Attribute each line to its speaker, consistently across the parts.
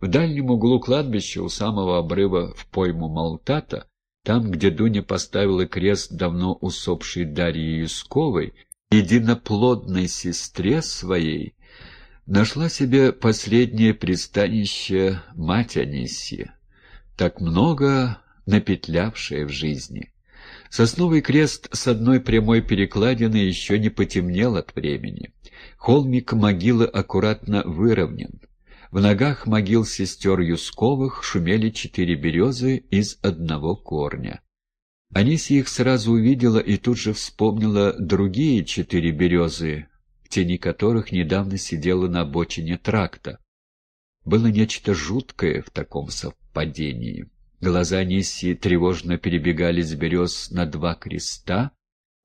Speaker 1: В дальнем углу кладбища, у самого обрыва в пойму Малтата, там, где Дуня поставила крест давно усопшей Дарьи Юсковой, единоплодной сестре своей, нашла себе последнее пристанище мать Анисия, так много напетлявшая в жизни. Сосновый крест с одной прямой перекладины еще не потемнел от времени. Холмик могилы аккуратно выровнен. В ногах могил сестер Юсковых шумели четыре березы из одного корня. Анисия их сразу увидела и тут же вспомнила другие четыре березы, в тени которых недавно сидела на обочине тракта. Было нечто жуткое в таком совпадении. Глаза Нисси тревожно перебегали с берез на два креста,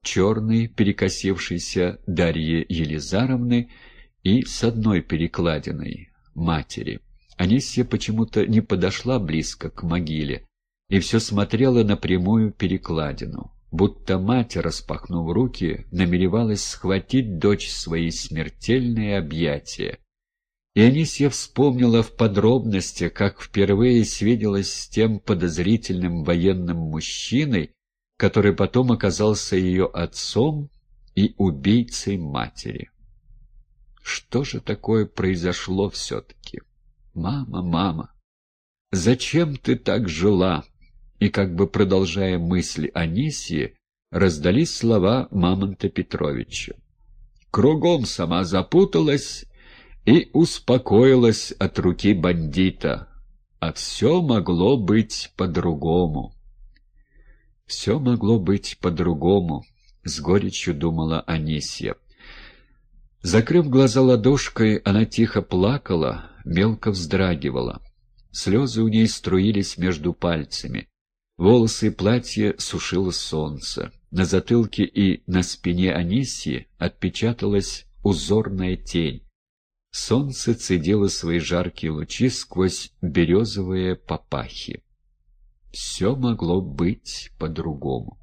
Speaker 1: черный, перекосившийся Дарьи Елизаровны и с одной перекладиной, матери. Анисия почему-то не подошла близко к могиле и все смотрела на прямую перекладину, будто мать, распахнув руки, намеревалась схватить дочь в свои смертельные объятия. И Анисия вспомнила в подробности, как впервые свиделась с тем подозрительным военным мужчиной, который потом оказался ее отцом и убийцей матери. Что же такое произошло все-таки? Мама, мама, зачем ты так жила? И как бы продолжая мысли Анисии, раздались слова Мамонта Петровича. Кругом сама запуталась и успокоилась от руки бандита. А все могло быть по-другому. Все могло быть по-другому, — с горечью думала Анисия. Закрыв глаза ладошкой, она тихо плакала, мелко вздрагивала. Слезы у ней струились между пальцами. Волосы и платье сушило солнце. На затылке и на спине Анисии отпечаталась узорная тень. Солнце цедило свои жаркие лучи сквозь березовые папахи. Все могло быть по-другому.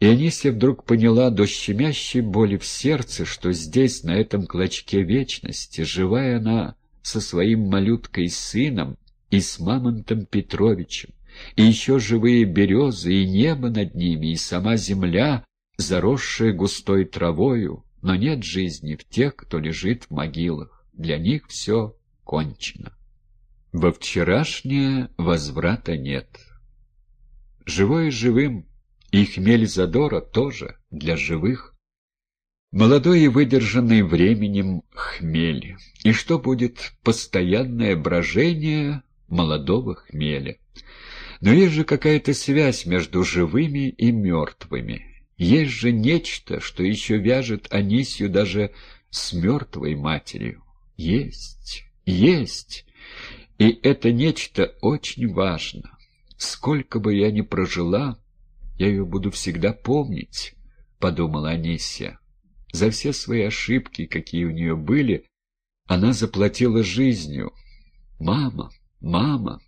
Speaker 1: И Анисия вдруг поняла до щемящей боли в сердце, что здесь, на этом клочке вечности, живая она со своим малюткой сыном и с Мамонтом Петровичем, и еще живые березы, и небо над ними, и сама земля, заросшая густой травою, но нет жизни в тех, кто лежит в могилах. Для них все кончено. Во вчерашнее возврата нет. Живое живым, и хмель задора тоже для живых. Молодой и выдержанный временем хмель. И что будет постоянное брожение молодого хмеля? Но есть же какая-то связь между живыми и мертвыми. Есть же нечто, что еще вяжет Анисью даже с мертвой матерью. Есть, есть. И это нечто очень важно. Сколько бы я ни прожила, я ее буду всегда помнить, — подумала Анисия. За все свои ошибки, какие у нее были, она заплатила жизнью. Мама, мама,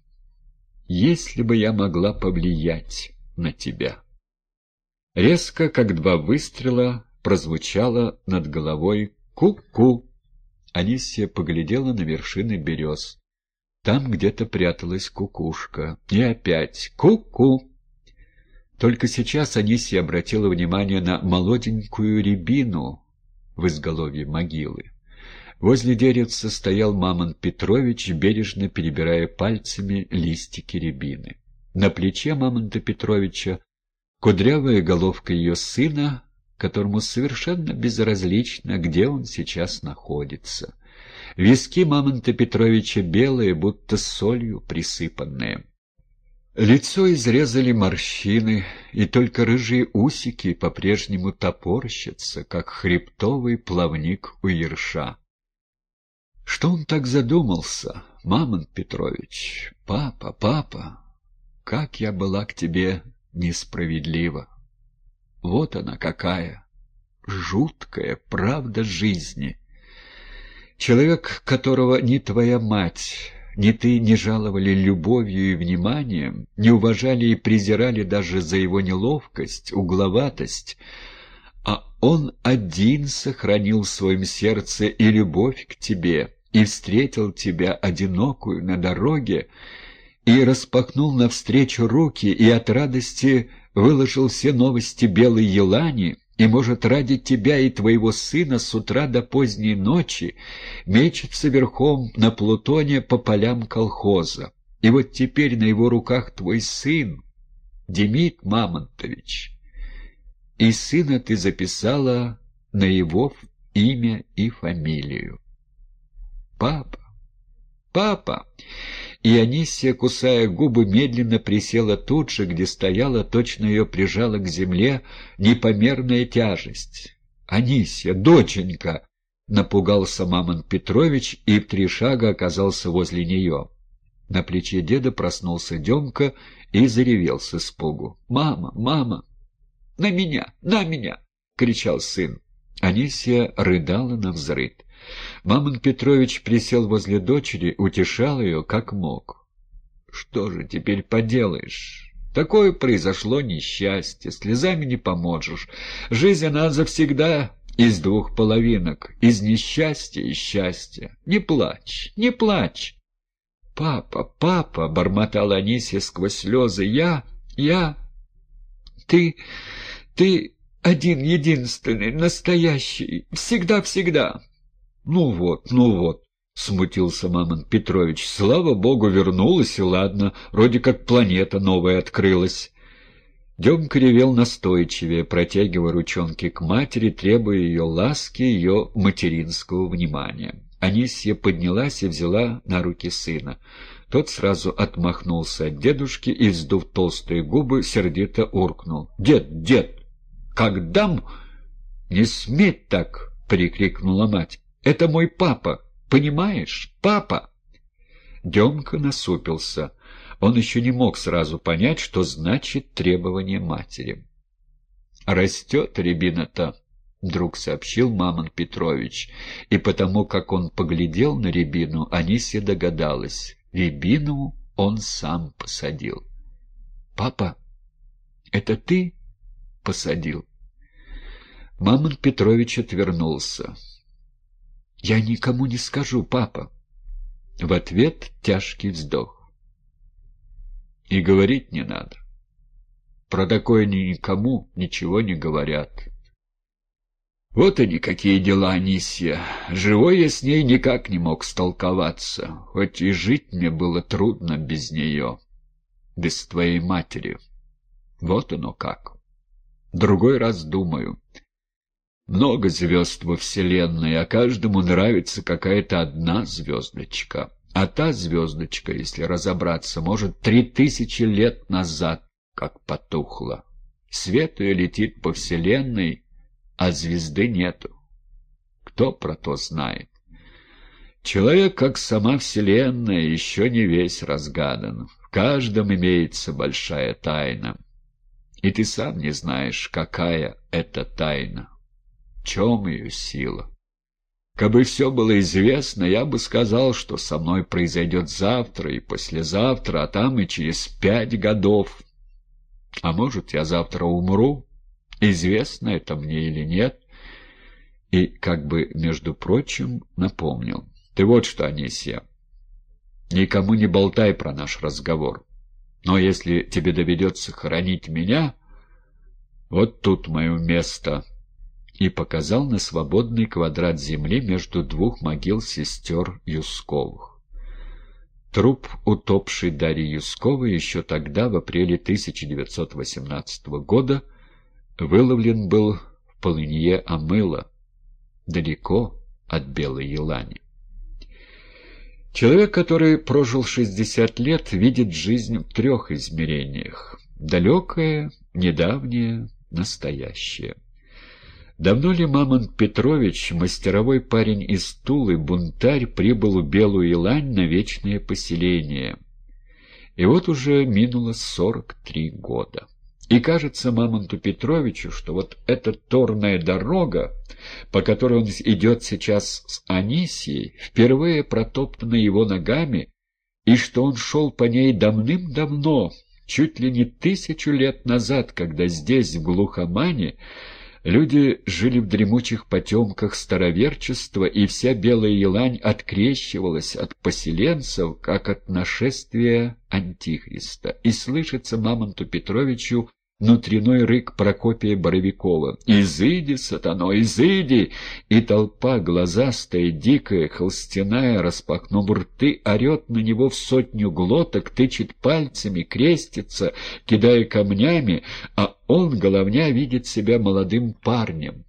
Speaker 1: если бы я могла повлиять на тебя. Резко, как два выстрела, прозвучало над головой «Ку-ку». Анисия поглядела на вершины берез. Там где-то пряталась кукушка. И опять «Ку-ку». Только сейчас Анисия обратила внимание на молоденькую рябину в изголовье могилы. Возле деревца стоял Мамонт Петрович, бережно перебирая пальцами листики рябины. На плече Мамонта Петровича Кудрявая головка ее сына, которому совершенно безразлично, где он сейчас находится. Виски Мамонта Петровича белые, будто солью присыпанные. Лицо изрезали морщины, и только рыжие усики по-прежнему топорщатся, как хребтовый плавник у ерша. Что он так задумался, Мамонт Петрович? Папа, папа, как я была к тебе несправедлива. Вот она какая, жуткая правда жизни. Человек, которого ни твоя мать, ни ты не жаловали любовью и вниманием, не уважали и презирали даже за его неловкость, угловатость, а он один сохранил в своем сердце и любовь к тебе, и встретил тебя одинокую на дороге, и распахнул навстречу руки, и от радости выложил все новости белой елани, и, может, ради тебя и твоего сына с утра до поздней ночи мечется верхом на Плутоне по полям колхоза. И вот теперь на его руках твой сын, Демид Мамонтович. И сына ты записала на его имя и фамилию. Папа, папа! И Анисия, кусая губы, медленно присела тут же, где стояла, точно ее прижала к земле непомерная тяжесть. «Анисия, доченька!» — напугался Мамон Петрович и в три шага оказался возле нее. На плече деда проснулся Демка и заревел с испугу. «Мама! Мама! На меня! На меня!» — кричал сын. Анисия рыдала на взрыд. Мамон Петрович присел возле дочери, утешал ее как мог. «Что же теперь поделаешь?» Такое произошло несчастье, слезами не поможешь. Жизнь она завсегда из двух половинок, из несчастья и счастья. Не плачь, не плачь. «Папа, папа!» — бормотала Анисия сквозь слезы. «Я, я... Ты, ты один, единственный, настоящий, всегда-всегда!» «Ну вот, ну вот!» — смутился Мамон Петрович. «Слава богу, вернулась, и ладно, вроде как планета новая открылась». Демка ревел настойчивее, протягивая ручонки к матери, требуя ее ласки, ее материнского внимания. Анисья поднялась и взяла на руки сына. Тот сразу отмахнулся от дедушки и, вздув толстые губы, сердито уркнул. «Дед, дед! Как дам? Не сметь так!» — прикрикнула мать. «Это мой папа! Понимаешь? Папа!» Демка насупился. Он еще не мог сразу понять, что значит требование матери. «Растет рябина-то!» — вдруг сообщил Мамон Петрович, и потому как он поглядел на рябину, Анисия догадалась. Рябину он сам посадил. — Папа, это ты посадил? Мамон Петрович отвернулся. — Я никому не скажу, папа. В ответ тяжкий вздох. — И говорить не надо. Про такое никому ничего не говорят. Вот они какие дела, Анисия. Живой я с ней никак не мог столковаться, хоть и жить мне было трудно без нее, без твоей матери. Вот оно как. Другой раз думаю. Много звезд во Вселенной, а каждому нравится какая-то одна звездочка. А та звездочка, если разобраться, может, три тысячи лет назад как потухла. Свет ее летит по Вселенной, а звезды нету. Кто про то знает? Человек, как сама Вселенная, еще не весь разгадан. В каждом имеется большая тайна. И ты сам не знаешь, какая это тайна. Чем ее сила? Кабы все было известно, я бы сказал, что со мной произойдет завтра и послезавтра, а там и через пять годов. А может, я завтра умру, известно это мне или нет, и, как бы, между прочим, напомнил. «Ты вот что, Анисия, никому не болтай про наш разговор, но если тебе доведется хоронить меня, вот тут мое место» и показал на свободный квадрат земли между двух могил сестер Юсковых. Труп утопшей Дарьи Юсковой еще тогда, в апреле 1918 года, выловлен был в полынье Амыла, далеко от Белой Елани. Человек, который прожил 60 лет, видит жизнь в трех измерениях. Далекое, недавнее, настоящее. Давно ли Мамонт Петрович, мастеровой парень из Тулы, бунтарь, прибыл в Белую Елань на вечное поселение? И вот уже минуло 43 года. И кажется Мамонту Петровичу, что вот эта торная дорога, по которой он идет сейчас с Анисией, впервые протоптана его ногами, и что он шел по ней давным-давно, чуть ли не тысячу лет назад, когда здесь, в глухомане, Люди жили в дремучих потемках староверчества, и вся белая елань открещивалась от поселенцев, как от нашествия Антихриста. И слышится Мамонту Петровичу внутренной рык Прокопия Боровикова. «Изыди, сатано, изыди!» И толпа, глазастая, дикая, холстяная, распахнув рты, орет на него в сотню глоток, тычет пальцами, крестится, кидая камнями, а он, головня, видит себя молодым парнем.